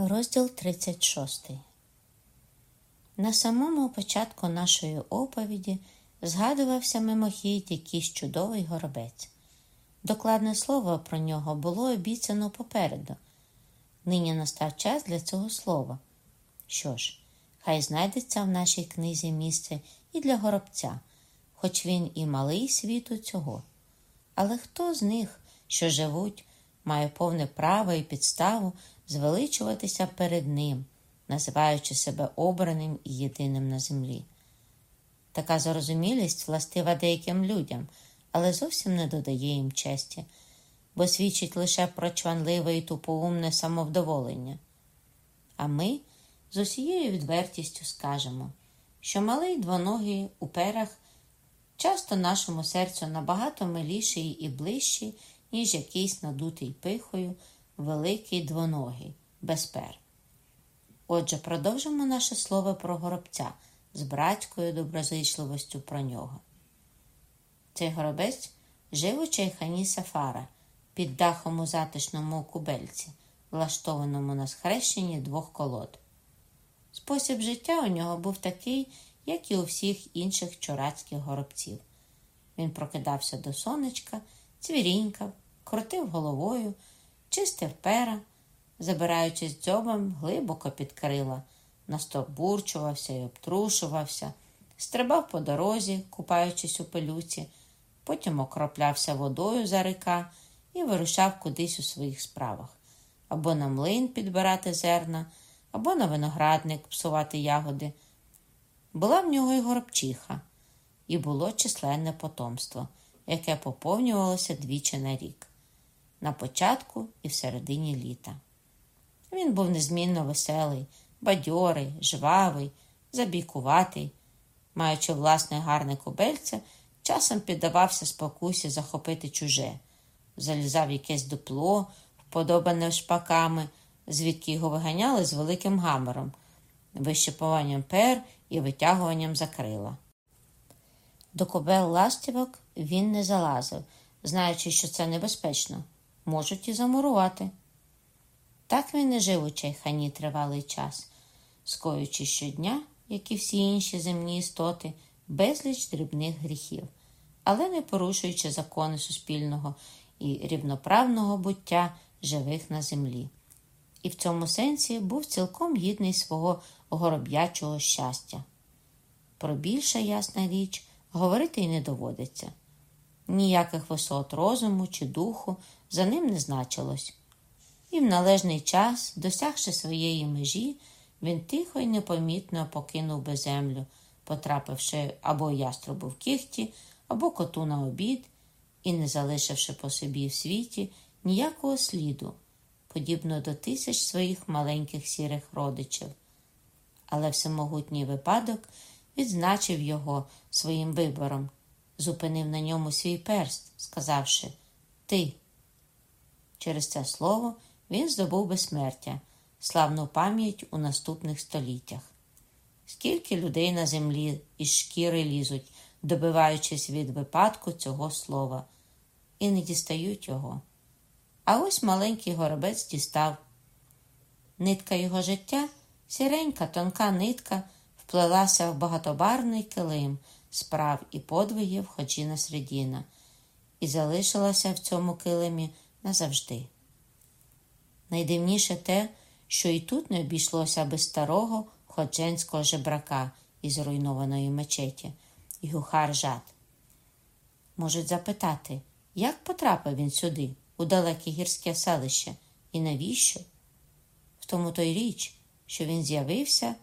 Розділ 36. На самому початку нашої оповіді згадувався мимохідь якийсь чудовий горобець. Докладне слово про нього було обіцяно попереду. Нині настав час для цього слова. Що ж, хай знайдеться в нашій книзі місце і для горобця, хоч він і малий світу цього. Але хто з них, що живуть, має повне право і підставу звеличуватися перед ним, називаючи себе обраним і єдиним на землі. Така зарозумілість властива деяким людям, але зовсім не додає їм честі, бо свідчить лише про чванливе і тупоумне самовдоволення. А ми з усією відвертістю скажемо, що малий двоногий у перах часто нашому серцю набагато миліший і ближчий, ніж якийсь надутий пихою великий двоногий, без пер. Отже, продовжимо наше слово про горобця з братською доброзичливостю про нього. Цей горобець жив у чайхані Сафара під дахом у затишному кубельці, влаштованому на схрещенні двох колод. Спосіб життя у нього був такий, як і у всіх інших чорацьких горобців. Він прокидався до сонечка, цвірінькав, крутив головою, чистив пера, забираючись дзьобом глибоко під крила, настобурчувався і обтрушувався, стрибав по дорозі, купаючись у пилюці, потім окроплявся водою за река і вирушав кудись у своїх справах. Або на млин підбирати зерна, або на виноградник псувати ягоди. Була в нього й горобчиха, і було численне потомство, яке поповнювалося двічі на рік на початку і в середині літа. Він був незмінно веселий, бадьорий, жвавий, забійкуватий. Маючи власне гарне кобельце, часом піддавався спокусі захопити чуже, залізав якесь дупло, вподобане шпаками, звідки його виганяли з великим гамером, вищепуванням пер і витягуванням закрила. До кобел ластівок він не залазив, знаючи, що це небезпечно можуть і замурувати. Так він і жив у чайхані тривалий час, скоюючи щодня, як і всі інші земні істоти, безліч дрібних гріхів, але не порушуючи закони суспільного і рівноправного буття живих на землі. І в цьому сенсі був цілком гідний свого гороб'ячого щастя. Про більше ясна річ говорити й не доводиться. Ніяких висот розуму чи духу за ним не значилось. І в належний час, досягши своєї межі, він тихо й непомітно покинув би землю, потрапивши або яструбу в кіхті, або коту на обід і не залишивши по собі в світі ніякого сліду, подібно до тисяч своїх маленьких сірих родичів. Але всемогутній випадок відзначив його своїм вибором, зупинив на ньому свій перст, сказавши Ти. Через це слово він здобув безсмертя, славну пам'ять у наступних століттях. Скільки людей на землі із шкіри лізуть, добиваючись від випадку цього слова, і не дістають його. А ось маленький горобець дістав. Нитка його життя, сіренька, тонка нитка, вплелася в багатобарний килим справ і подвигів Ходжіна Средіна, і залишилася в цьому килимі назавжди. Найдивніше те, що і тут не обійшлося без старого ходженського жебрака із зруйнованої мечеті Гюхар Жад. Можуть запитати, як потрапив він сюди, у далеке гірське селище, і навіщо? В тому то й річ, що він з'явився,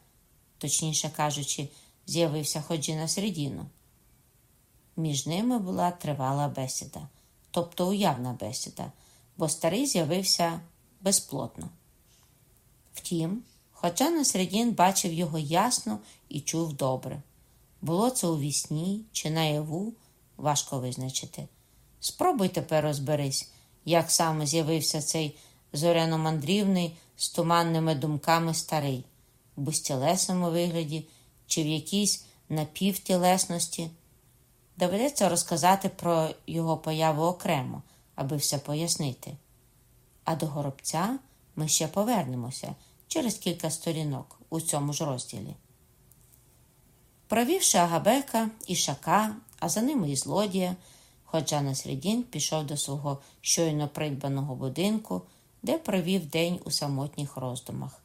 точніше кажучи, з'явився ходжі на середину. Між ними була тривала бесіда, тобто уявна бесіда бо старий з'явився безплотно. Втім, хоча Насредін бачив його ясно і чув добре. Було це у вісні чи наяву, важко визначити. Спробуй тепер розберись, як саме з'явився цей зоряно-мандрівний з туманними думками старий, в безтілесному вигляді чи в якійсь напівтілесності. Доведеться розказати про його появу окремо аби все пояснити. А до горобця ми ще повернемося, через кілька сторінок у цьому ж розділі. Провівши Агабека і Шака, а за ними і злодія, Ходжа Насредін пішов до свого щойно придбаного будинку, де провів день у самотніх роздумах.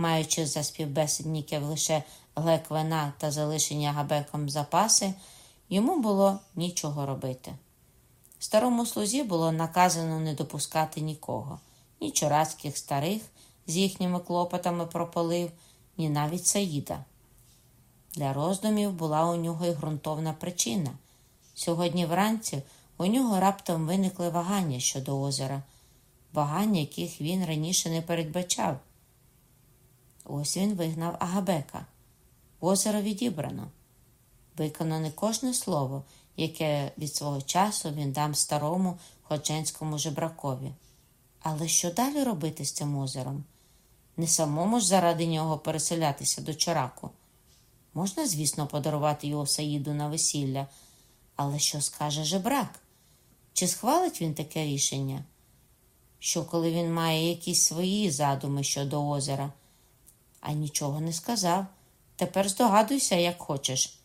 Маючи за співбесідників лише глек вина та залишені Агабеком запаси, йому було нічого робити. Старому слузі було наказано не допускати нікого, ні чорацьких старих з їхніми клопотами про полив, ні навіть Саїда. Для роздумів була у нього й ґрунтовна причина. Сьогодні вранці у нього раптом виникли вагання щодо озера, вагання, яких він раніше не передбачав. Ось він вигнав Агабека. Озеро відібрано. Виконане кожне слово, яке від свого часу він дам старому ходженському жебракові. Але що далі робити з цим озером? Не самому ж заради нього переселятися до Чораку. Можна, звісно, подарувати його Саїду на весілля, але що скаже жебрак? Чи схвалить він таке рішення? Що, коли він має якісь свої задуми щодо озера? А нічого не сказав. Тепер здогадуйся, як хочеш.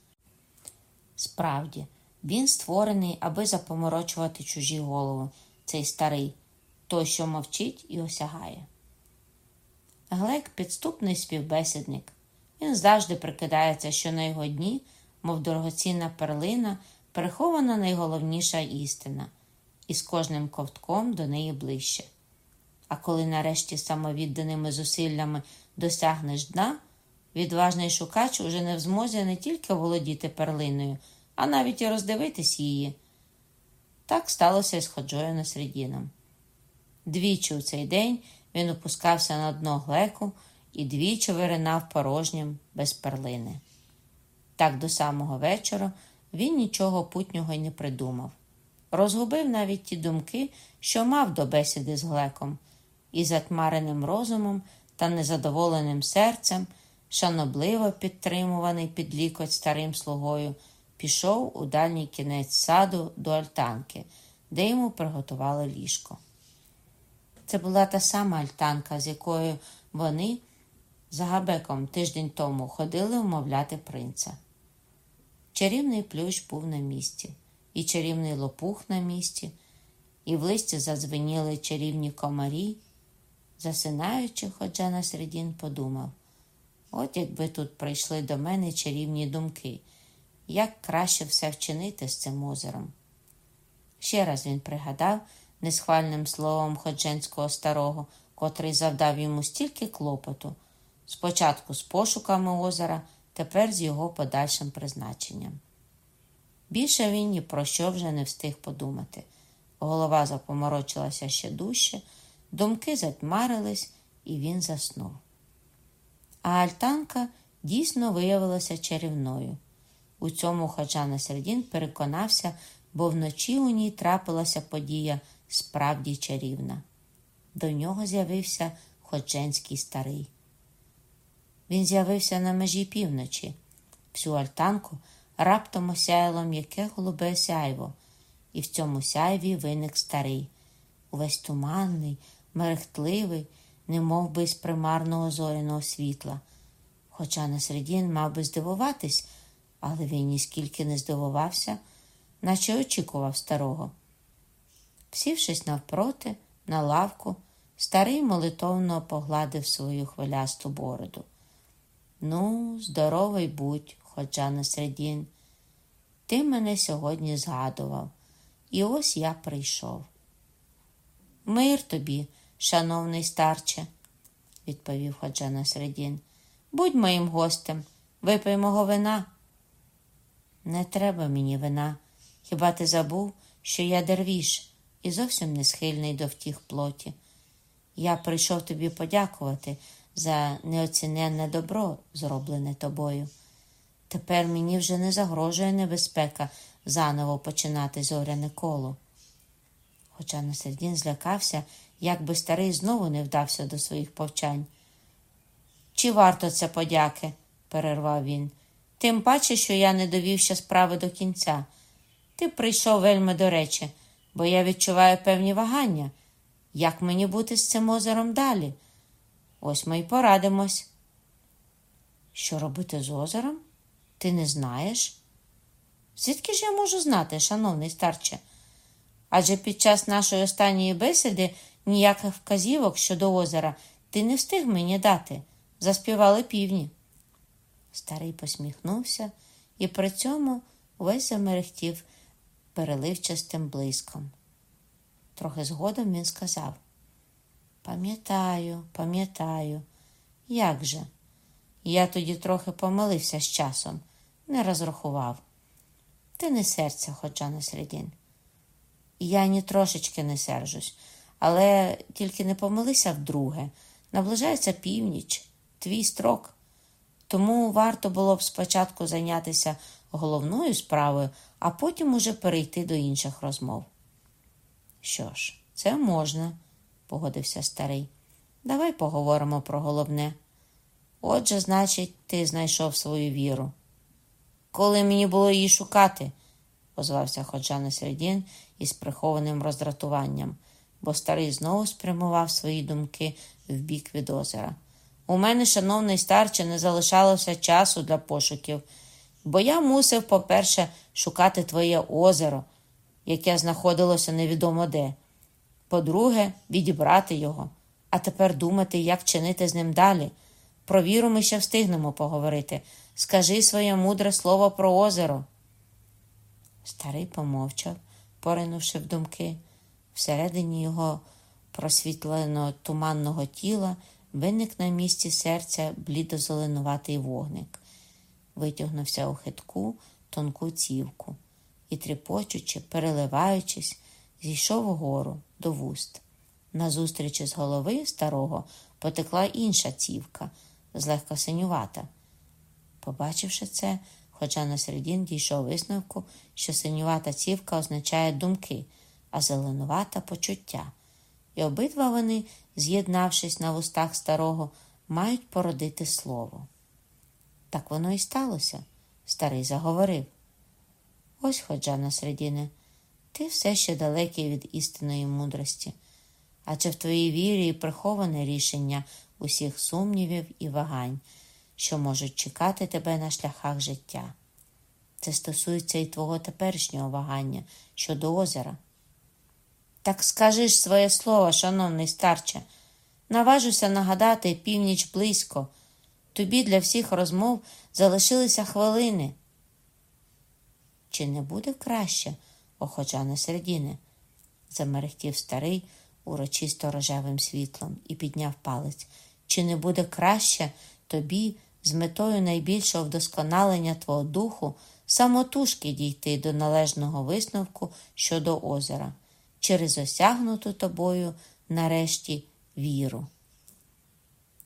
Справді, він створений, аби запоморочувати чужі голови, цей старий, той, що мовчить і осягає. Глек підступний співбесідник. Він завжди прикидається, що на його дні, мов дорогоцінна перлина, перехована найголовніша істина, і з кожним ковтком до неї ближче. А коли нарешті самовідданими зусиллями досягнеш дна, відважний шукач уже не в змозі не тільки володіти перлиною, а навіть і роздивитись її. Так сталося і з Ходжою Насредіном. Двічі у цей день він опускався на дно глеку і двічі виринав порожнім без перлини. Так до самого вечора він нічого путнього й не придумав. Розгубив навіть ті думки, що мав до бесіди з глеком, і затмареним розумом та незадоволеним серцем, шанобливо підтримуваний під лікоть старим слугою, пішов у дальній кінець саду до альтанки, де йому приготували ліжко. Це була та сама альтанка, з якою вони з Габеком тиждень тому ходили умовляти принца. Чарівний плющ був на місці, і чарівний лопух на місці, і в листі задзвеніли чарівні комарі. Засинаючи, ходжа на середін, подумав от якби тут прийшли до мене чарівні думки, як краще все вчинити з цим озером. Ще раз він пригадав несхвальним словом ходженського старого, котрий завдав йому стільки клопоту, спочатку з пошуками озера, тепер з його подальшим призначенням. Більше він ні про що вже не встиг подумати. Голова запоморочилася ще дужче, думки затмарились, і він заснув. А альтанка дійсно виявилася чарівною. У цьому Хаджана Сердін переконався, бо вночі у ній трапилася подія справді чарівна. До нього з'явився ходженський старий. Він з'явився на межі півночі. Всю альтанку раптом осяяло м'яке голубе сяйво, і в цьому сяйві виник старий, увесь туманний, мерехтливий, немов би з примарного зоряного світла. Хоча Насредін мав би здивуватись, але він ніскільки не здивувався, наче очікував старого. Сівшись навпроти, на лавку, старий молитовно погладив свою хвилясту бороду. Ну, здоровий будь, ходжа на середін. Ти мене сьогодні згадував, і ось я прийшов. Мир тобі, шановний старче, відповів ходжа на середін. Будь моїм гостем, випий мого вина. Не треба мені вина. Хіба ти забув, що я дервіш і зовсім не схильний до втіх плоті? Я прийшов тобі подякувати за неоціненне добро, зроблене тобою. Тепер мені вже не загрожує небезпека заново починати зоряне коло. Хоча Насердін злякався, як би старий знову не вдався до своїх повчань. Чи варто це подяки? перервав він. Тим паче, що я не довів ще справи до кінця. Ти прийшов вельми до речі, бо я відчуваю певні вагання. Як мені бути з цим озером далі? Ось ми й порадимось. Що робити з озером? Ти не знаєш? Звідки ж я можу знати, шановний старче? Адже під час нашої останньої бесіди ніяких вказівок щодо озера ти не встиг мені дати. Заспівали півні. Старий посміхнувся і при цьому весь замерехтів переливчастим блиском. Трохи згодом він сказав Пам'ятаю, пам'ятаю, як же? Я тоді трохи помилився з часом, не розрахував. Ти не серця, хоча на середін. Я ні трошечки не сержусь, але тільки не помилися вдруге. Наближається північ, твій строк. Тому варто було б спочатку зайнятися головною справою, а потім уже перейти до інших розмов. Що ж, це можна, погодився старий. Давай поговоримо про головне. Отже, значить, ти знайшов свою віру. Коли мені було її шукати, озвався Ходжа Середін із прихованим роздратуванням, бо старий знову спрямував свої думки в бік від озера. У мене, шановний старче, не залишалося часу для пошуків, бо я мусив, по-перше, шукати твоє озеро, яке знаходилося невідомо де. По-друге, відібрати його, а тепер думати, як чинити з ним далі. Про віру ми ще встигнемо поговорити. Скажи своє мудре слово про озеро. Старий помовчав, поринувши в думки. Всередині його просвітлено туманного тіла виник на місці серця блідо-зеленуватий вогник, витягнувся у хитку тонку цівку і, тріпочучи, переливаючись, зійшов угору до вуст. Назустріч із голови старого потекла інша цівка, злегка синювата. Побачивши це, хоча на середін дійшов висновку, що синювата цівка означає думки, а зеленувата почуття. І обидва вони, з'єднавшись на вустах старого, мають породити слово. Так воно і сталося, старий заговорив. Ось, ходжа на середине, ти все ще далекий від істинної мудрості, адже в твоїй вірі приховане рішення усіх сумнівів і вагань, що можуть чекати тебе на шляхах життя. Це стосується і твого теперішнього вагання щодо озера. Так скажи ж своє слово, шановний старче, наважуся нагадати північ близько. Тобі для всіх розмов залишилися хвилини. Чи не буде краще, охочане середини? замерехтів старий урочисто рожевим світлом і підняв палець. Чи не буде краще тобі з метою найбільшого вдосконалення твого духу самотужки дійти до належного висновку щодо озера, через осягнуту тобою нарешті віру?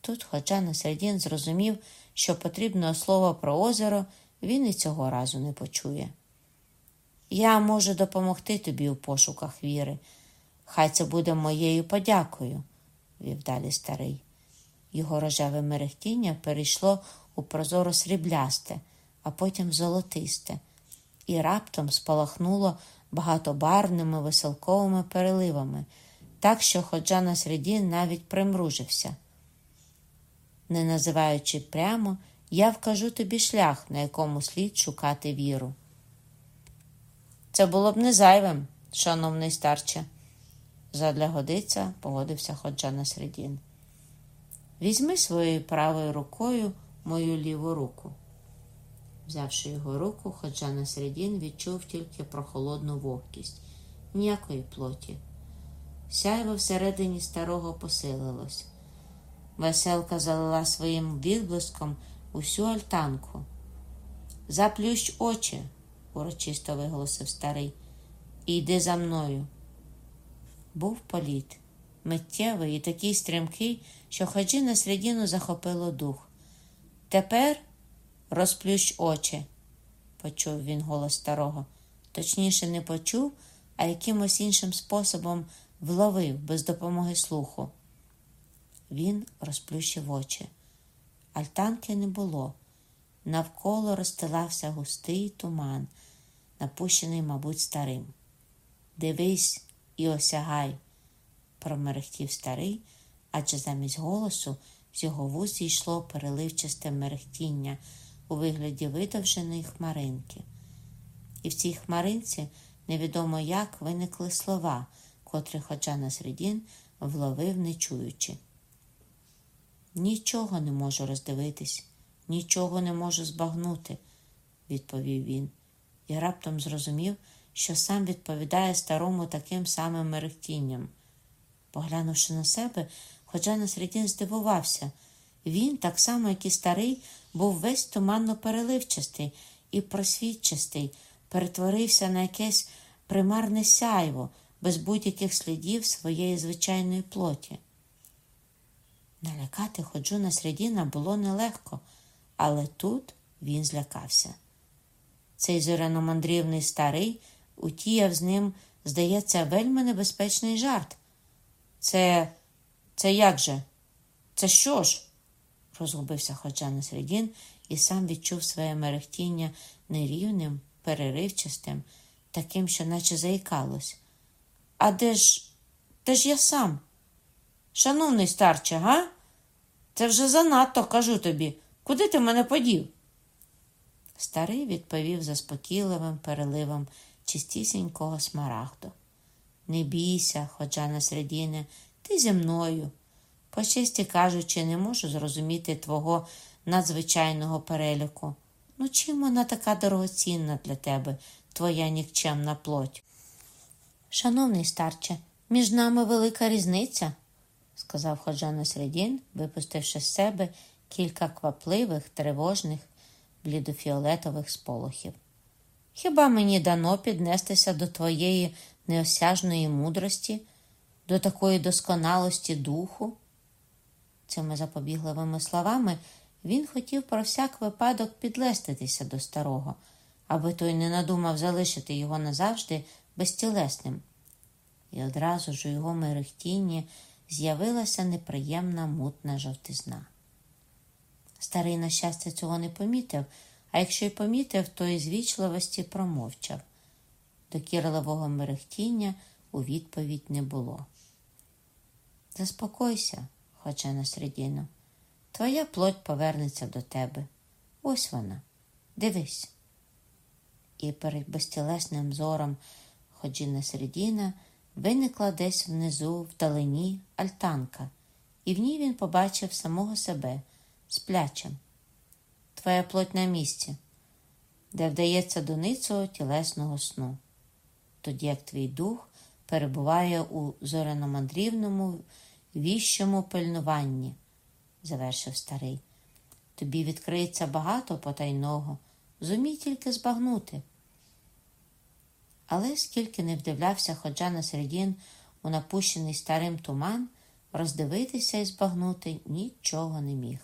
Тут, хоча на середін зрозумів, що потрібного слова про озеро він і цього разу не почує. Я можу допомогти тобі у пошуках віри. Хай це буде моєю подякою, вів далі старий. Його рожеве мерехтіння перейшло у прозоро сріблясте, а потім золотисте, і раптом спалахнуло багатобарвними веселковими переливами, так що ходжа на середі навіть примружився. Не називаючи прямо, я вкажу тобі шлях, на якому слід шукати віру. Це було б не зайвим, шановний старче. Задля годиця погодився ходжа на середін. Візьми своєю правою рукою мою ліву руку. Взявши його руку, ходжа на середін відчув тільки прохолодну вогкість, ніякої плоті. Сяйво всередині старого посилилось. Веселка залила своїм відблиском усю альтанку. Заплющ очі, урочисто виголосив старий, і йди за мною. Був політ, миттєвий і такий стрімкий, що ходжі на середину захопило дух. Тепер розплющ очі, почув він голос старого. Точніше, не почув, а якимось іншим способом вловив без допомоги слуху. Він розплющив очі. Альтанки не було. Навколо розстилався густий туман, напущений, мабуть, старим. Дивись і осягай, промерехтів старий, адже замість голосу З його вуз зійшло переливчасте мерехтіння у вигляді видовженої хмаринки. І в цій хмаринці невідомо як виникли слова, котрі хоча на середін вловив, не чуючи. Нічого не можу роздивитись, нічого не можу збагнути, відповів він, і раптом зрозумів, що сам відповідає старому таким самим мерехтінням. Поглянувши на себе, Ходжа на середін здивувався. Він, так само, як і старий, був весь туманно переливчастий і просвітчастий, перетворився на якесь примарне сяйво, без будь-яких слідів своєї звичайної плоті. Налякати ходжу на середіна було нелегко, але тут він злякався. Цей зоряномандрівний старий утіяв з ним, здається, вельми небезпечний жарт. Це це як же? Це що ж? Розгубився ходжа на середін і сам відчув своє мерехтіння нерівним, переривчастим, таким, що наче заїкалось. А де ж, де ж я сам? Шановний старче, га? Це вже занадто кажу тобі. Куди ти мене подів? Старий відповів заспокійливим переливом чистісінького смарагду. Не бійся, ходжа на середине, ти зі мною. По честі кажучи, не можу зрозуміти твого надзвичайного переліку. Ну, чим вона така дорогоцінна для тебе, твоя нікчемна плоть? Шановний старче, між нами велика різниця, сказав ходжа на середін, випустивши з себе кілька квапливих, тривожних, блідофіолетових сполохів. Хіба мені дано піднестися до твоєї неосяжної мудрості, до такої досконалості духу? Цими запобігливими словами він хотів про всяк випадок підлеститися до старого, аби той не надумав залишити його назавжди безтілесним. І одразу ж у його мерехтінні з'явилася неприємна мутна жовтизна. Старий, на щастя, цього не помітив, а якщо й помітив, то із вічливості промовчав. Докірливого мерехтіння у відповідь не було. Заспокойся, хоча на середину. Твоя плоть повернеться до тебе. Ось вона. Дивись. І перед безтілесним зором ходжіна середина виникла десь внизу, вдалині, альтанка, і в ній він побачив самого себе сплячим. Твоя плоть на місці, де вдається до ницого тілесного сну, тоді як твій дух перебуває у зоряномандрівному віщому пильнуванні, завершив старий. Тобі відкриється багато потайного, зумій тільки збагнути. Але скільки не вдивлявся ходжа на середін у напущений старим туман, роздивитися і збагнути нічого не міг.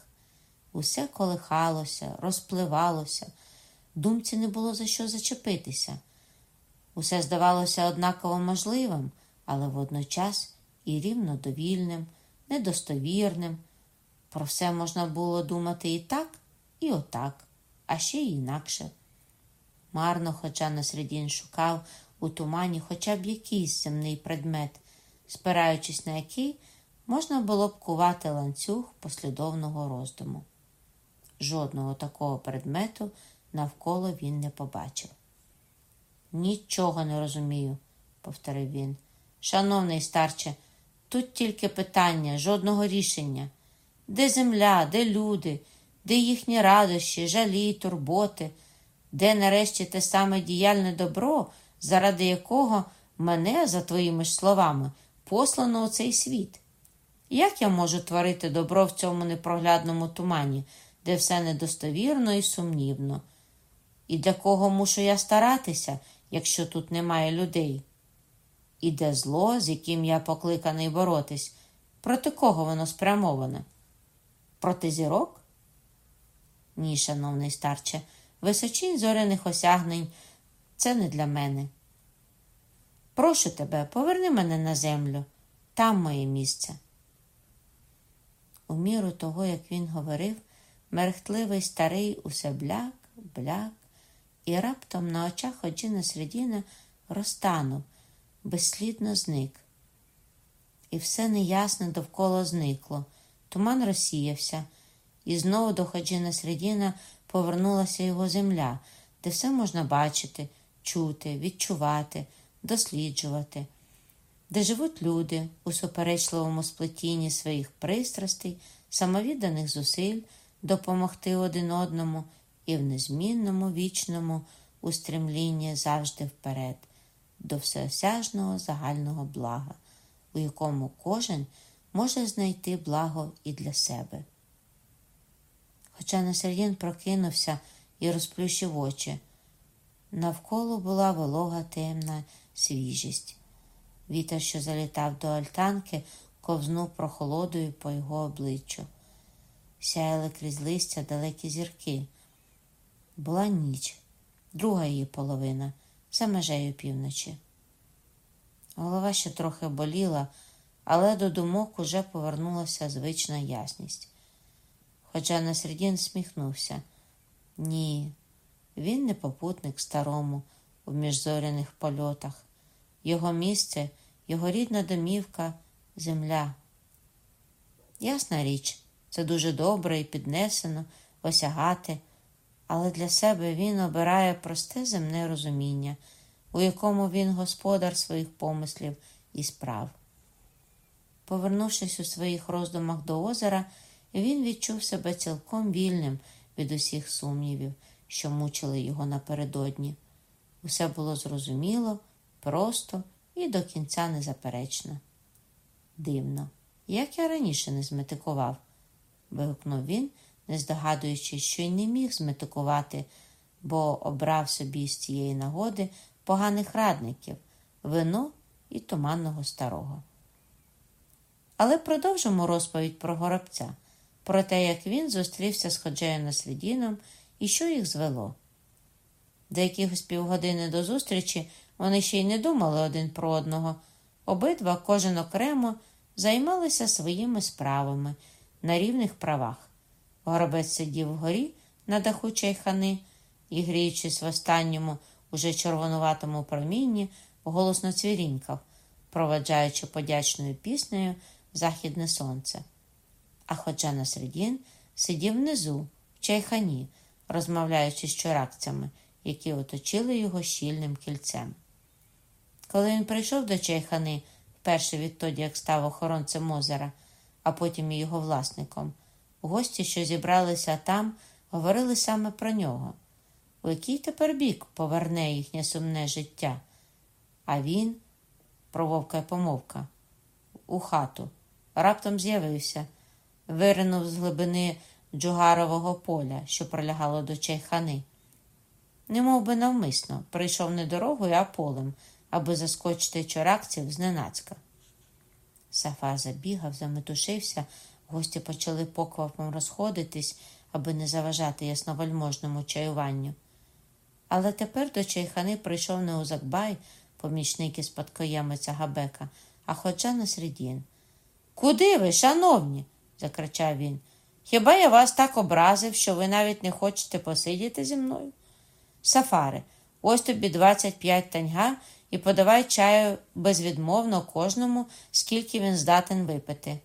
Усе колихалося, розпливалося, думці не було за що зачепитися. Усе здавалося однаково можливим, але водночас і рівно довільним, недостовірним. Про все можна було думати і так, і отак, а ще й інакше. Марно, хоча на середін шукав у тумані хоча б якийсь земний предмет, спираючись на який можна було б кувати ланцюг послідовного роздуму. Жодного такого предмету навколо він не побачив. Нічого не розумію, повторив він. Шановний старче, тут тільки питання, жодного рішення. Де земля, де люди, де їхні радощі, жалі, турботи, де нарешті те саме діяльне добро, заради якого мене, за твоїми ж словами, послано у цей світ? Як я можу творити добро в цьому непроглядному тумані, де все недостовірно і сумнівно? І для кого мушу я старатися, якщо тут немає людей? І де зло, з яким я покликаний боротись, проти кого воно спрямоване? Проти зірок? Ні, шановний старче, височінь зоряних осягнень це не для мене. Прошу тебе, поверни мене на землю, там моє місце. У міру того, як він говорив, мерехтливий старий усе бляк, бляк, і раптом на очах Оджіна Середіна розтанув, безслідно зник. І все неясне довкола зникло, Туман розсіявся, і знову до Хаджина Средіна повернулася його земля, де все можна бачити, чути, відчувати, досліджувати, де живуть люди у суперечливому сплетінні своїх пристрастей, самовідданих зусиль допомогти один одному і в незмінному вічному устремлінні завжди вперед, до всеосяжного загального блага, у якому кожен може знайти благо і для себе. Хоча Насердін прокинувся і розплющив очі. Навколо була волога темна свіжість. Вітер, що залітав до альтанки, ковзнув прохолодою по його обличчю. Сяяли крізь листя далекі зірки. Була ніч, друга її половина, за межею півночі. Голова ще трохи боліла, але до думок уже повернулася звична ясність. Хоча Насредін сміхнувся. Ні, він не попутник старому у міжзоряних польотах. Його місце, його рідна домівка, земля. Ясна річ, це дуже добре і піднесено осягати, але для себе він обирає просте земне розуміння, у якому він господар своїх помислів і справ. Повернувшись у своїх роздумах до озера, він відчув себе цілком вільним від усіх сумнівів, що мучили його напередодні. Усе було зрозуміло, просто і до кінця незаперечно. Дивно, як я раніше не зметикував, вигукнув він, не здогадуючись, що й не міг зметикувати, бо обрав собі з цієї нагоди поганих радників, вино і туманного старого. Але продовжимо розповідь про горобця, про те, як він зустрівся з Ходжеєм Наслідіном і що їх звело. До якихось півгодини до зустрічі вони ще й не думали один про одного. Обидва, кожен окремо, займалися своїми справами на рівних правах. Горобець сидів вгорі на даху чайхани і, гріючись в останньому, уже червонуватому промінні, голосно цвірінькав, проваджаючи подячною піснею західне сонце. А хоча Насредін сидів внизу, в чайхані, розмовляючи з чоракцями, які оточили його щільним кільцем. Коли він прийшов до чайхани, вперше відтоді, як став охоронцем озера, а потім і його власником, гості, що зібралися там, говорили саме про нього. У який тепер бік поверне їхнє сумне життя? А він, прововка й помовка, у хату, раптом з'явився, виринув з глибини джугарового поля, що пролягало до чайхани. Не би навмисно прийшов не дорогою, а полем, аби заскочити чоракців зненацька. Сафа забігав, заметушився, гості почали поквапом розходитись, аби не заважати ясновальможному чаюванню. Але тепер до чайхани прийшов не Узакбай, помічник і спадкоємиця Габека, а ходжа Насредін. Куди ви, шановні? закричав він. Хіба я вас так образив, що ви навіть не хочете посидіти зі мною? Сафари, ось тобі 25 таньга і подавай чаю безвідмовно кожному, скільки він здатен випити.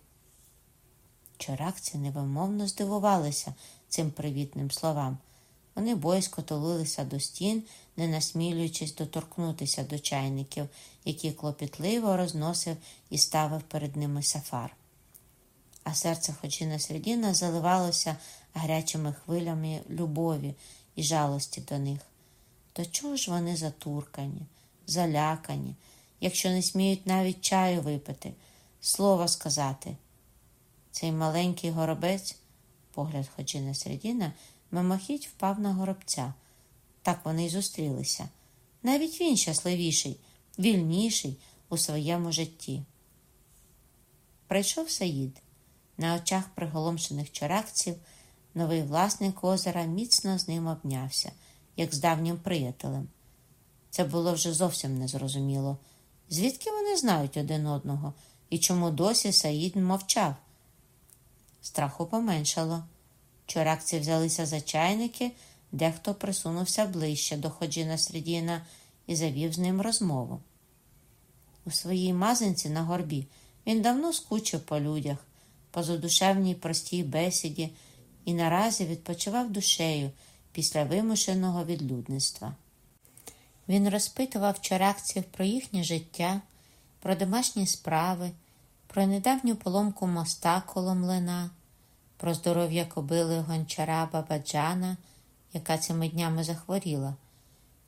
Чоракці невимовно здивувалися цим привітним словам. Вони бойсько тулилися до стін, не насмілюючись доторкнутися до чайників, які клопітливо розносив і ставив перед ними сафар. А серце Ходжіна Середіна заливалося гарячими хвилями любові і жалості до них. До чого ж вони затуркані, залякані, якщо не сміють навіть чаю випити, слова сказати? Цей маленький горобець, погляд Ходжіна Середіна, мимохідь впав на горобця. Так вони й зустрілися. Навіть він щасливіший, вільніший у своєму житті. Прийшов Саїд. На очах приголомшених чоракців новий власник озера міцно з ним обнявся, як з давнім приятелем. Це було вже зовсім незрозуміло. Звідки вони знають один одного і чому досі Саїд мовчав? Страху поменшало. Чоракці взялися за чайники, дехто присунувся ближче до Ходжіна Средіна і завів з ним розмову. У своїй мазинці на горбі він давно скучив по людях, по задушевній простій бесіді і наразі відпочивав душею після вимушеного відлюдництва. Він розпитував чоракців про їхнє життя, про домашні справи, про недавню поломку моста коло млина, про здоров'я кобили гончара Бабаджана, яка цими днями захворіла.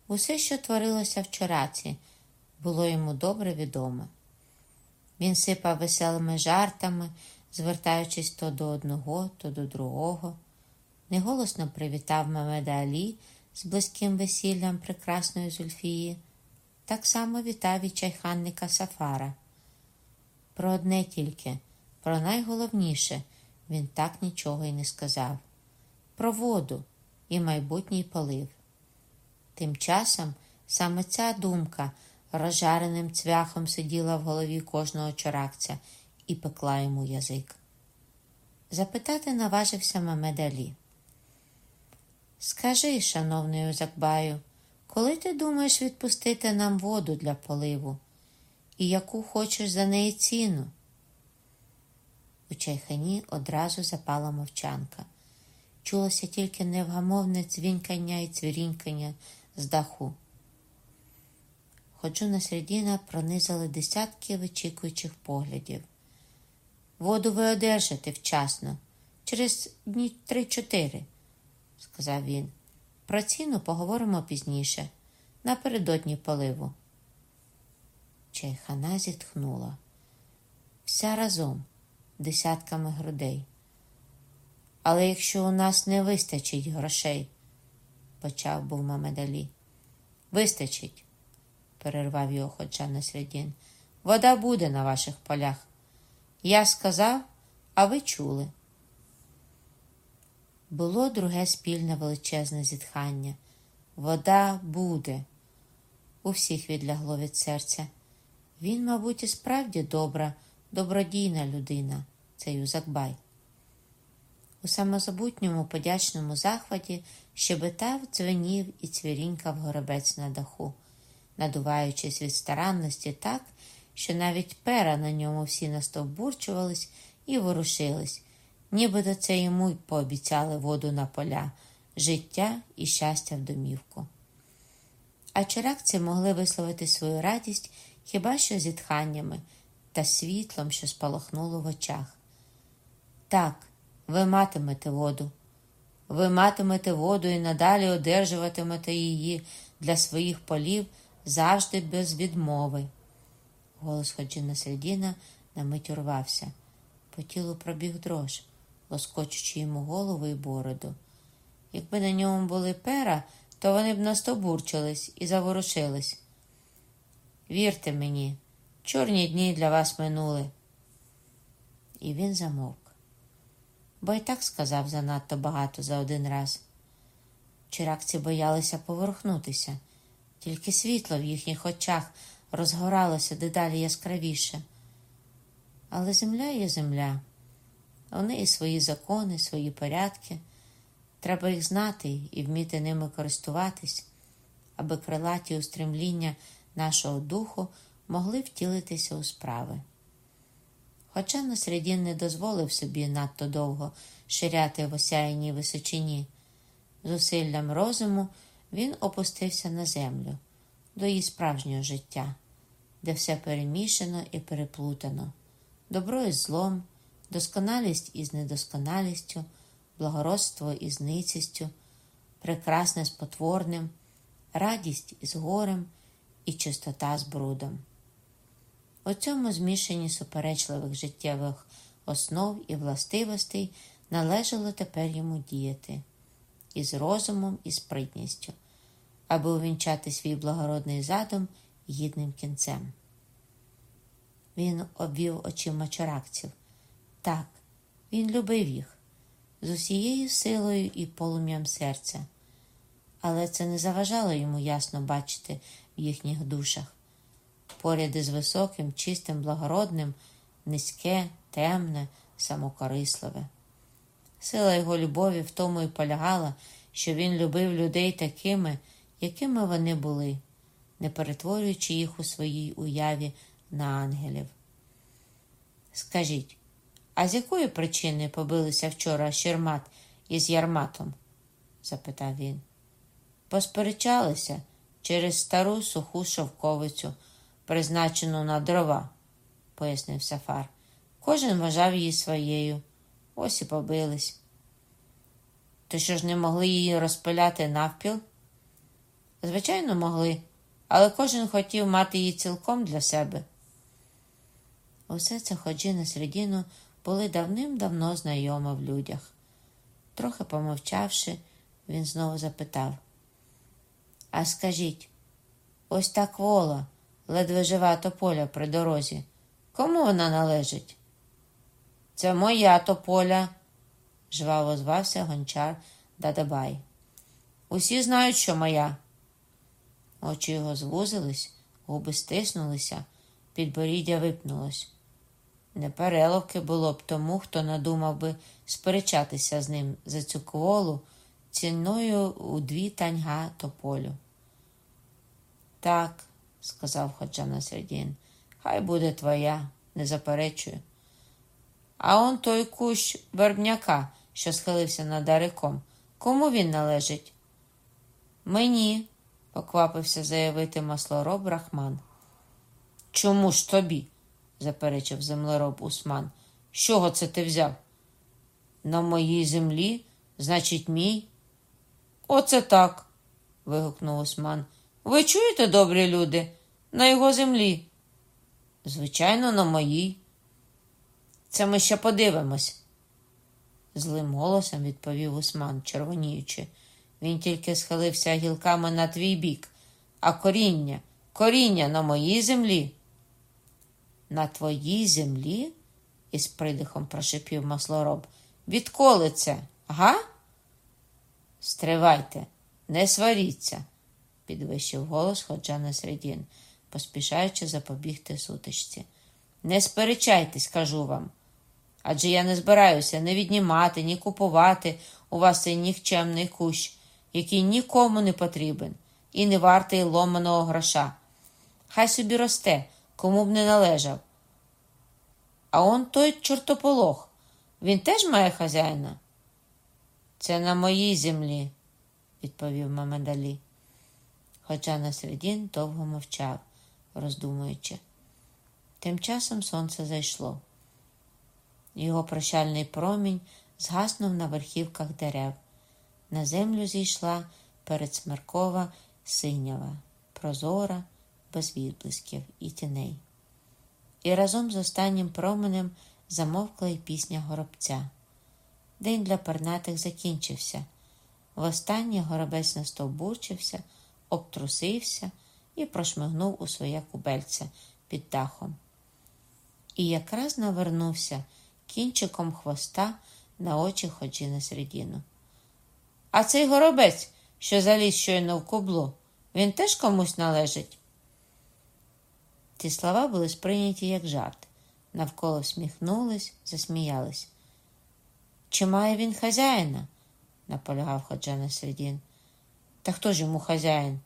Усе, що творилося в чораці, було йому добре відоме. Він сипав веселими жартами, звертаючись то до одного, то до другого, неголосно привітав Мамеда Алі з близьким весіллям прекрасної Зульфії, так само вітав і чайханника Сафара. Про одне тільки, про найголовніше, він так нічого й не сказав про воду і майбутній полив. Тим часом саме ця думка розжареним цвяхом сиділа в голові кожного чоракця і пекла йому язик. Запитати наважився Мамед Алі. Скажи, шановний Узакбаю, коли ти думаєш відпустити нам воду для поливу? І яку хочеш за неї ціну? У чайхані одразу запала мовчанка. Чулося тільки невгамовне дзвінкання і цвірінькання з даху. Ходжу на середина пронизали десятки вичікуючих поглядів. Воду ви одержите вчасно, через дні три-чотири, сказав він. Про ціну поговоримо пізніше, напередодні поливу. Чайхана зітхнула. Вся разом, десятками грудей. Але якщо у нас не вистачить грошей, почав був Мамедалі. Вистачить, перервав його ходжа на середін. Вода буде на ваших полях. Я сказав, а ви чули. Було друге спільне величезне зітхання. Вода буде. У всіх відлягло від серця. Він, мабуть, і справді добра, добродійна людина, цей Юзакбай. У самозабутньому подячному захваті щебетав, дзвенів і цвірінькав горобець на даху, надуваючись від старанності так, що навіть пера на ньому всі настовбурчувались і ворушились, нібито це йому й пообіцяли воду на поля, життя і щастя в домівку. А чаракці могли висловити свою радість хіба що зітханнями та світлом, що спалахнуло в очах. Так, ви матимете воду. Ви матимете воду і надалі одержуватимете її для своїх полів завжди без відмови. Голос Ходжина Середіна на мить урвався. По тілу пробіг дрож, лоскочучи йому голову і бороду. Якби на ньому були пера, то вони б настобурчились і заворушились. Вірте мені, чорні дні для вас минули. І він замовк, бо й так сказав занадто багато за один раз. Чиракці боялися поворухнутися, тільки світло в їхніх очах розгоралося дедалі яскравіше. Але земля є земля, у неї свої закони, свої порядки. Треба їх знати і вміти ними користуватись, аби крилаті устремління нашого духу могли втілитися у справи. Хоча Насредін не дозволив собі надто довго ширяти в осяяній височині, зусиллям розуму він опустився на землю до її справжнього життя, де все перемішано і переплутано, добро із злом, досконалість із недосконалістю, благородство із ницістю, прекрасне з потворним, радість із горем і чистота з брудом. У цьому змішанні суперечливих життєвих основ і властивостей належало тепер йому діяти із розумом і спритністю, аби увінчати свій благородний задум гідним кінцем. Він обвів очима чаракців. Так, він любив їх з усією силою і полум'ям серця, але це не заважало йому ясно бачити їхніх душах. Поряд із високим, чистим, благородним, низьке, темне, самокорисливе. Сила його любові в тому і полягала, що він любив людей такими, якими вони були, не перетворюючи їх у своїй уяві на ангелів. Скажіть, А з якої причини побилися вчора Щермат із Ярматом? запитав він. Посперечалися через стару суху шовковицю, призначену на дрова, пояснив Сафар. Кожен вважав її своєю. Ось і побились. То що ж не могли її розпиляти навпіл? Звичайно, могли, але кожен хотів мати її цілком для себе. Усе це ходжі на середину були давним-давно знайомі в людях. Трохи помовчавши, він знову запитав. А скажіть, ось та квола, ледве жива тополя при дорозі. Кому вона належить? Це моя тополя, жваво звався гончар Дадабай. Усі знають, що моя. Очі його звузились, губи стиснулися, підборіддя випнулось. Непереловки було б тому, хто надумав би сперечатися з ним за цю кволу ціною у дві таньга тополю. Так, сказав Ходжа Насредін, хай буде твоя, не заперечую. А он той кущ вербняка, що схилився над дариком. Кому він належить? Мені, поквапився заявити маслороб Рахман. Чому ж тобі? заперечив землероб Усман. З чого це ти взяв? На моїй землі, значить, мій. Оце так. вигукнув Усман. Ви чуєте, добрі люди, на його землі? Звичайно, на моїй. Це ми ще подивимось. Злим голосом відповів Усман, червоніючи. Він тільки схилився гілками на твій бік, а коріння, коріння на моїй землі. На твоїй землі? із придихом прошипів маслороб. Відколи це, га? Стривайте, не сваріться, підвищив голос Ходжа Насредін, поспішаючи запобігти сутичці. Не сперечайтесь, кажу вам. Адже я не збираюся не віднімати, ні купувати у вас цей нікчемний кущ, який нікому не потрібен і не вартий ломаного гроша. Хай собі росте, кому б не належав. А он той чортополох, він теж має хазяїна? Це на моїй землі, відповів Мамедалі. Хоча Насредін довго мовчав, роздумуючи. Тим часом сонце зайшло. Його прощальний промінь згаснув на верхівках дерев. На землю зійшла передсмеркова синява, прозора, без відблисків і тіней. І разом з останнім променем замовкла й пісня горобця. День для пернатих закінчився. Востаннє горобець настовбурчився, обтрусився і прошмигнув у своє кубельце під дахом. І якраз навернувся кінчиком хвоста на очі ходжі на середину. А цей горобець, що заліз щойно в кубло, він теж комусь належить. Ці слова були сприйняті як жарт. Навколо всміхнулись, засміялись. Чи має він хазяїна? наполягав ходжа на середін. Та хто ж йому хазяїн?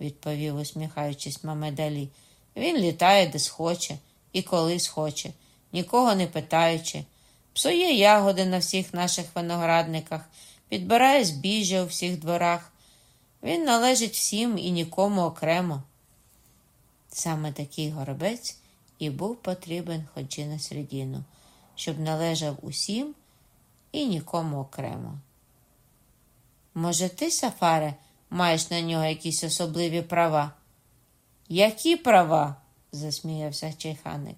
відповів, усміхаючись, Мамедалі. Він літає, де схоче, і коли схоче, нікого не питаючи, псує ягоди на всіх наших виноградниках, підбирає збіжжя у всіх дворах. Він належить всім і нікому окремо. Саме такий горобець і був потрібен ходжі на середину, щоб належав усім і нікому окремо. Може, ти, Сафаре, маєш на нього якісь особливі права? Які права? засміявся чайханик,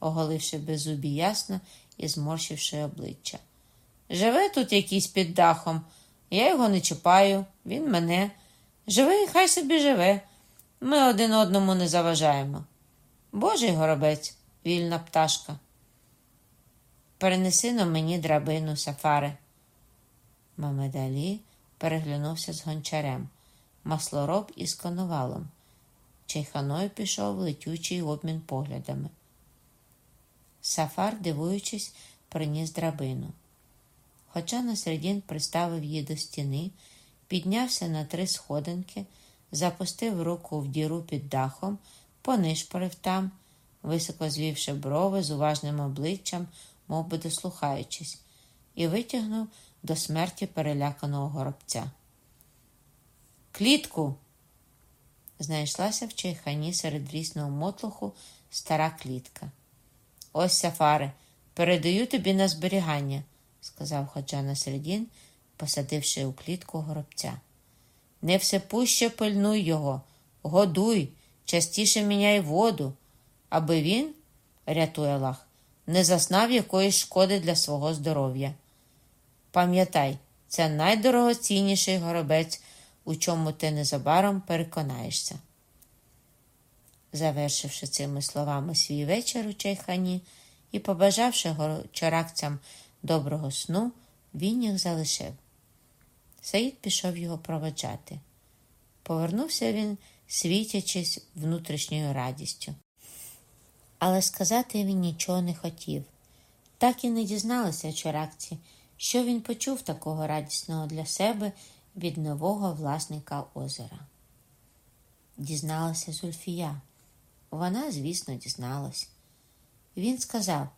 оголивши беззубі ясно і зморщивши обличчя. Живе тут якийсь під дахом, я його не чіпаю, він мене. Живе і хай собі живе. Ми один одному не заважаємо. Божий горобець, вільна пташка. Перенеси на мені драбину, Сафаре. Мамедалі переглянувся з гончарем, маслороб із коновалом. Чайханою пішов летючий обмін поглядами. Сафар, дивуючись, приніс драбину. Хоча Насредін приставив її до стіни, піднявся на три сходинки, запустив руку в діру під дахом, понишпорив там, високо звівши брови з уважним обличчям, мов би дослухаючись, і витягнув до смерті переляканого горобця. Клітку. Знайшлася в чайхані серед рісного мотлуху стара клітка. Ось сафари, передаю тобі на зберігання, сказав ходжа на середін, посадивши у клітку горобця. Не всепуще пильнуй його, годуй, частіше міняй воду, аби він, рятує Аллах, не заснав якоїсь шкоди для свого здоров'я. Пам'ятай, це найдорогоцінніший горобець, у чому ти незабаром переконаєшся. Завершивши цими словами свій вечір у чайхані і побажавши чаракцям доброго сну, він їх залишив. Саїд пішов його проведжати. Повернувся він, світячись внутрішньою радістю. Але сказати він нічого не хотів. Так і не дізналися чаракці, що він почув такого радісного для себе від нового власника озера. Дізналася Зульфія. Вона, звісно, дізналась. Він сказав: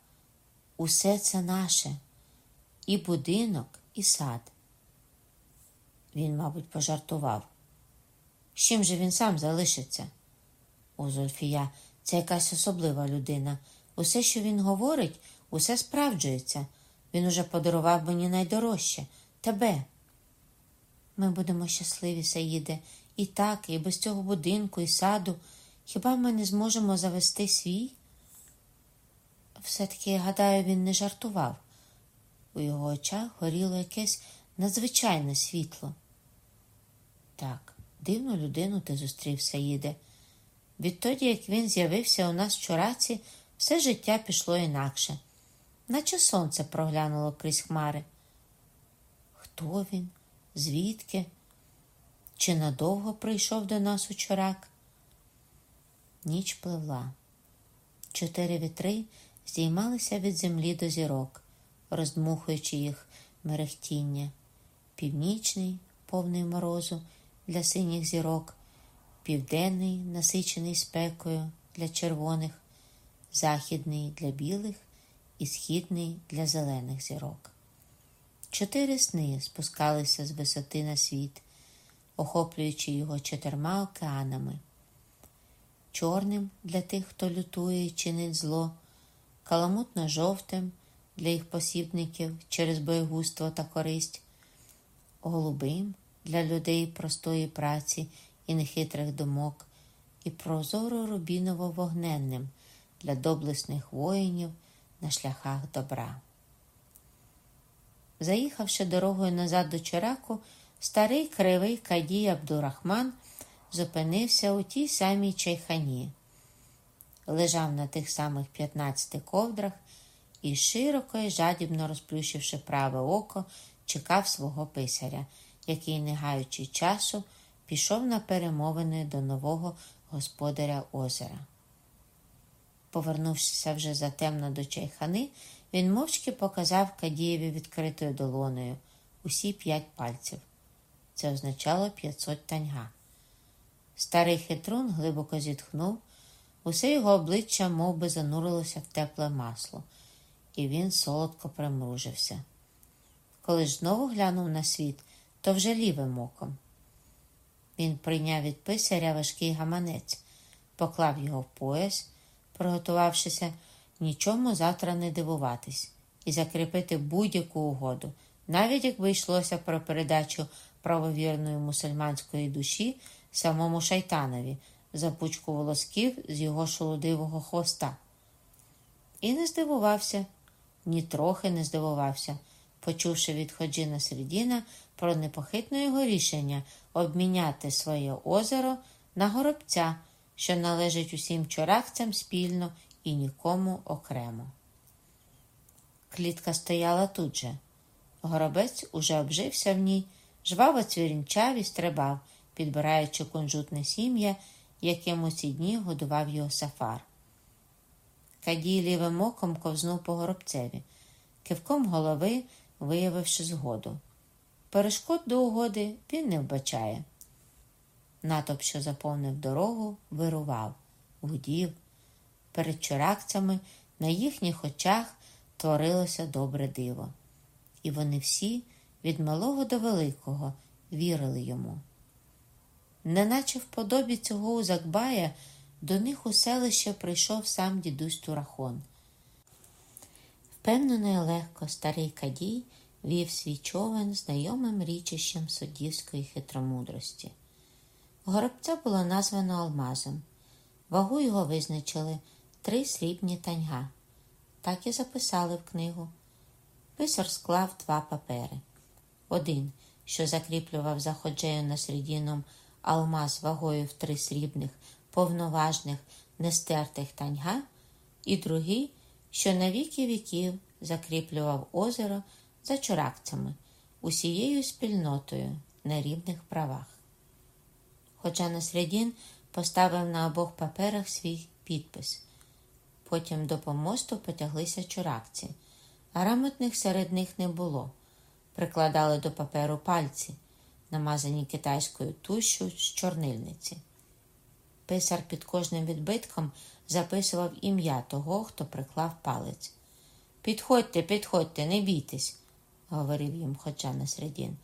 усе це наше, і будинок, і сад. Він, мабуть, пожартував. З чим же він сам залишиться? О, Зульфія, це якась особлива людина. Усе, що він говорить, усе справджується. Він уже подарував мені найдорожче тебе. Ми будемо щасливі, Саїде, і так, і без цього будинку, і саду. Хіба ми не зможемо завести свій? Все-таки, гадаю, він не жартував. У його очах горіло якесь надзвичайне світло. Так, дивну людину ти зустрів, Саїде. Відтоді, як він з'явився у нас в чураці, все життя пішло інакше, наче сонце проглянуло крізь хмари. Хто він? Звідки? Чи надовго прийшов до нас у чорак? Ніч пливла. Чотири вітри здіймалися від землі до зірок, роздмухуючи їх мерехтіння. Північний, повний морозу для синіх зірок, південний, насичений спекою для червоних, західний для білих і східний для зелених зірок. Чотири сни спускалися з висоти на світ, охоплюючи його чотирма океанами. Чорним для тих, хто лютує і чинить зло, каламутно жовтим для їх посібників через боєгуство та користь, голубим для людей простої праці і нехитрих думок, і прозоро рубіново вогненним для доблесних воїнів на шляхах добра. Заїхавши дорогою назад до Чираку, старий кривий Кадій Абдурахман зупинився у тій самій чайхані, лежав на тих самих 15 ковдрах і, широко і жадібно розплющивши праве око, чекав свого писаря, який, не гаючи часу, пішов на перемовини до нового господаря озера. Повернувшися вже затемно до чайхани, він мовчки показав Кадієві відкритою долоною усі п'ять пальців. Це означало 500 таньга. Старий хитрун глибоко зітхнув, усе його обличчя мов би, занурилося в тепле масло, і він солодко примружився. Коли ж знову глянув на світ, то вже лівим оком. Він прийняв від писаря важкий гаманець, поклав його в пояс, приготувавшися нічому завтра не дивуватись і закріпити будь-яку угоду, навіть якби йшлося про передачу правовірної мусульманської душі самому шайтанові за пучку волосків з його шолодивого хвоста. І не здивувався, нітрохи не здивувався, почувши від Ходжіна Середіна про непохитне його рішення обміняти своє озеро на горобця, що належить усім чорахцям спільно і нікому окремо. Клітка стояла тут же. Горобець уже обжився в ній, жваво цвірінчав і стрибав, підбираючи кунжутне сім'я, яким у ці дні годував його сафар. Кадій лівим оком ковзнув по горобцеві, кивком голови виявивши згоду. Перешкод до угоди він не вбачає. Натоп, що заповнив дорогу, вирував, гудів. Перед чоракцями на їхніх очах творилося добре диво. І вони всі, від малого до великого, вірили йому. Неначе в подобі цього Узакбая до них у селище прийшов сам дідусь Турахон. Впевнено і легко старий Кадій вів свій човен знайомим річищем суддівської хитромудрості. Горобця було названо алмазом. Вагу його визначили три срібні таньга. Так і записали в книгу. Писар склав два папери. Один, що закріплював за ходжею на середіном алмаз вагою в три срібних, повноважних, нестертих таньга, і другий, що на віки віків закріплював озеро за чуракцями, усією спільнотою на рівних правах. Хоча Насредін поставив на обох паперах свій підпис. Потім до помосту потяглися чуракці. Грамотних серед них не було. Прикладали до паперу пальці, намазані китайською тушю з чорнильниці. Писар під кожним відбитком записував ім'я того, хто приклав палець. Підходьте, підходьте, не бійтесь, говорив їм хоча на середін.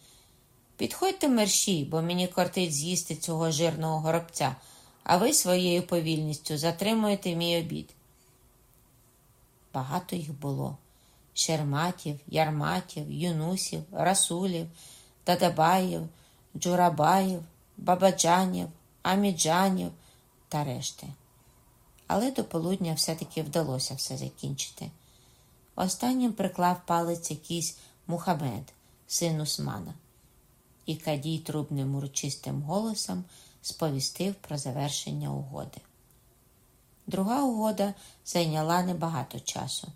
Підходьте мерщій, бо мені кортить з'їсти цього жирного горобця, а ви своєю повільністю затримуєте мій обід. Багато їх було Шерматів, Ярматів, Юнусів, Расулів, Дадабаїв, Джурабаїв, Бабаджанів, Аміджанів та решти. Але до полудня все-таки вдалося все закінчити. Останнім приклав палець якийсь Мухамед, син Усмана, і Кадій трубним урочистим голосом сповістив про завершення угоди. Друга угода зайняла небагато часу.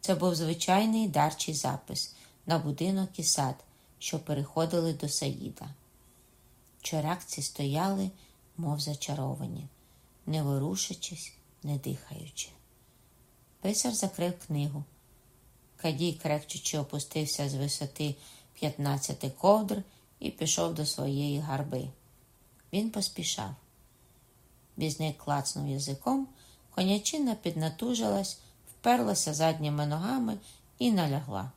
Це був звичайний дарчий запис на будинок і сад, що переходили до Саїда. Чоракці стояли, мов зачаровані, не ворушачись, не дихаючи. Писар закрив книгу. Кадій, крекчучи, опустився з висоти 15 ковдр і пішов до своєї гарби. Він поспішав. Візник клацнув язиком, конячина піднатужилась, вперлася задніми ногами і налягла.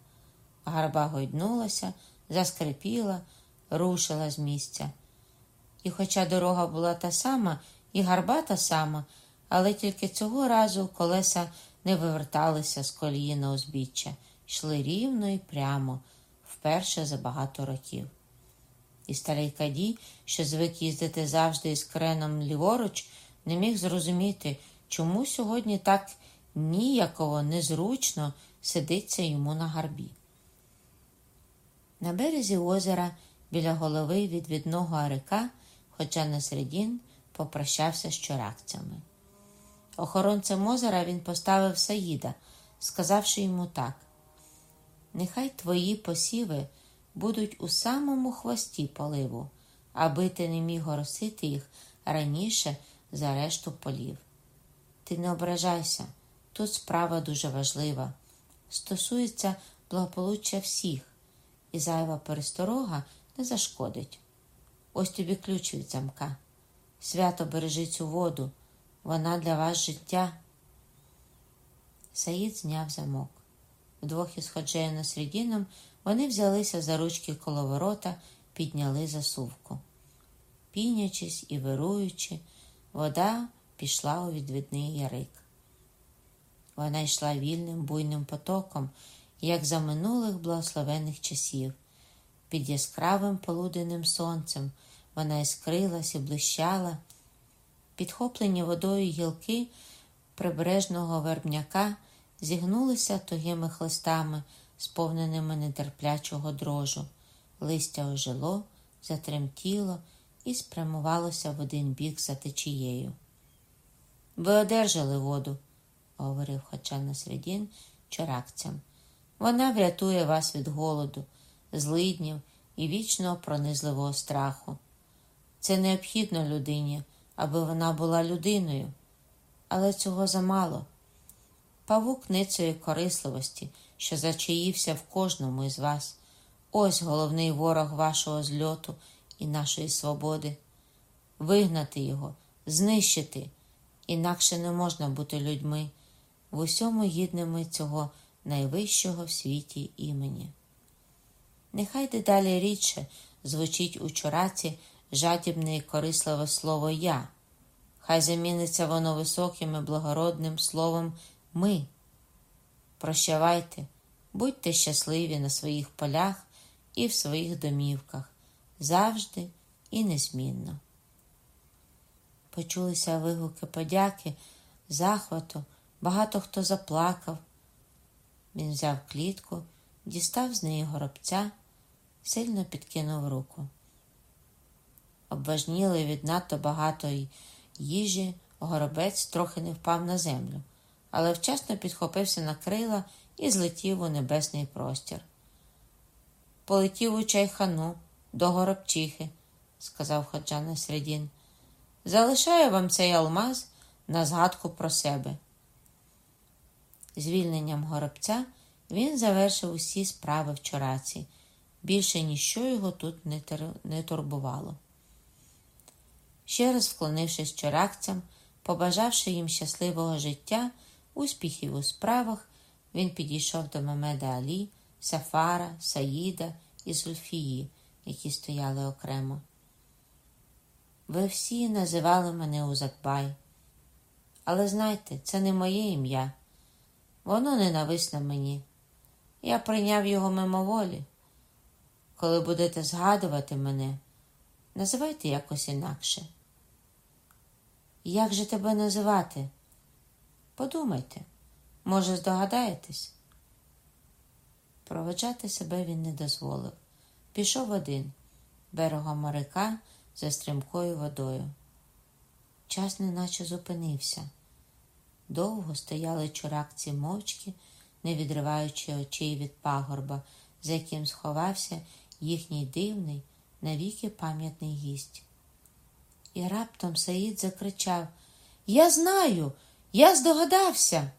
Гарба гойднулася, заскрипіла, рушила з місця. І, хоча дорога була та сама, і гарба та сама, але тільки цього разу колеса не виверталися з колії на узбіччя, йшли рівно і прямо, вперше за багато років. І старий Кадій, що звик їздити завжди із креном ліворуч, не міг зрозуміти, чому сьогодні так ніяково, незручно сидиться йому на гарбі. На березі озера біля голови відвідного арика, хоча на середін попрощався з чоракцями. Охоронцем озера він поставив Саїда, сказавши йому так: Нехай твої посіви будуть у самому хвості поливу, аби ти не міг горосити їх раніше за решту полів. Ти не ображайся, тут справа дуже важлива. Стосується благополуччя всіх, і зайва пересторога не зашкодить. Ось тобі ключ від замка. Свято бережи цю воду, вона для вас життя. Саїд зняв замок. Вдвох із ходжею на середіном вони взялися за ручки коло ворота, підняли засувку. Пінячись і вируючи, вода пішла у відвідний ярик. Вона йшла вільним буйним потоком, як за минулих благословених часів. Під яскравим полуденним сонцем вона іскрилась і блищала. Підхоплені водою гілки прибережного вербняка зігнулися тугими хлистами, сповненими нетерплячого дрожу. Листя ожило, затремтіло і спрямувалося в один бік за течією. Ви одержали воду, говорив хоча на середін чоракцям. Вона врятує вас від голоду, злиднів і вічного пронизливого страху. Це необхідно людині, аби вона була людиною, але цього замало. Павук ницеї корисливості, що зачаївся в кожному із вас. Ось головний ворог вашого зльоту і нашої свободи. Вигнати його, знищити, інакше не можна бути людьми, в усьому гідними цього найвищого в світі імені. Нехай дедалі рідше звучить у чураці жадібне і корисливе слово Я, хай заміниться воно високим і благородним словом Ми. Прощавайте, будьте щасливі на своїх полях і в своїх домівках завжди і незмінно. Почулися вигуки подяки, захвату, багато хто заплакав. Він взяв клітку, дістав з неї горобця, сильно підкинув руку. Обважнілий від надто багатої їжі, горобець трохи не впав на землю, але вчасно підхопився на крила і злетів у небесний простір. Полетів у чайхану до горобчихи, сказав Ходжа Насредін. Залишаю вам цей алмаз на згадку про себе. Звільненням горобця він завершив усі справи в чораці. Більше ніщо його тут не, тер... не турбувало. Ще раз вклонившись чоракцям, побажавши їм щасливого життя, успіхів у справах, він підійшов до Мамеда Алі, Сафара, Саїда і Зульфії, які стояли окремо. Ви всі називали мене Узакбай. Але знайте, це не моє ім'я. Воно ненависне мені. Я прийняв його мимоволі. Коли будете згадувати мене, називайте якось інакше. Як же тебе називати? Подумайте, може, здогадаєтесь? Проведжати себе він не дозволив. Пішов один берегом моряка за стрімкою водою. Час неначе зупинився. Довго стояли чуракці мовчки, не відриваючи очей від пагорба, за яким сховався їхній дивний, навіки пам'ятний гість. І раптом Саїд закричав Я знаю, я здогадався.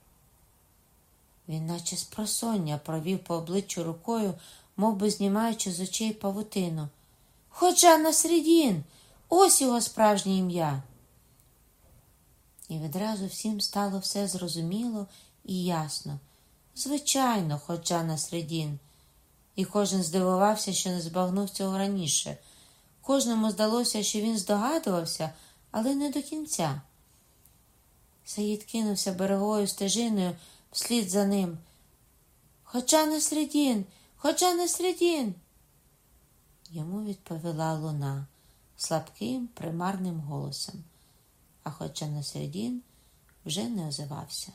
Він, наче з просоння, провів по обличчю рукою, мов би знімаючи з очей павутину. Ходжа Насредін, ось його справжнє ім'я. І відразу всім стало все зрозуміло і ясно. Звичайно, Ходжа Насредін. І кожен здивувався, що не збагнув цього раніше. Кожному здалося, що він здогадувався, але не до кінця. Саїд кинувся береговою стежиною вслід за ним. Хоча не середін, хоча не середін. Йому відповіла луна слабким, примарним голосом, а хоча на середін вже не озивався.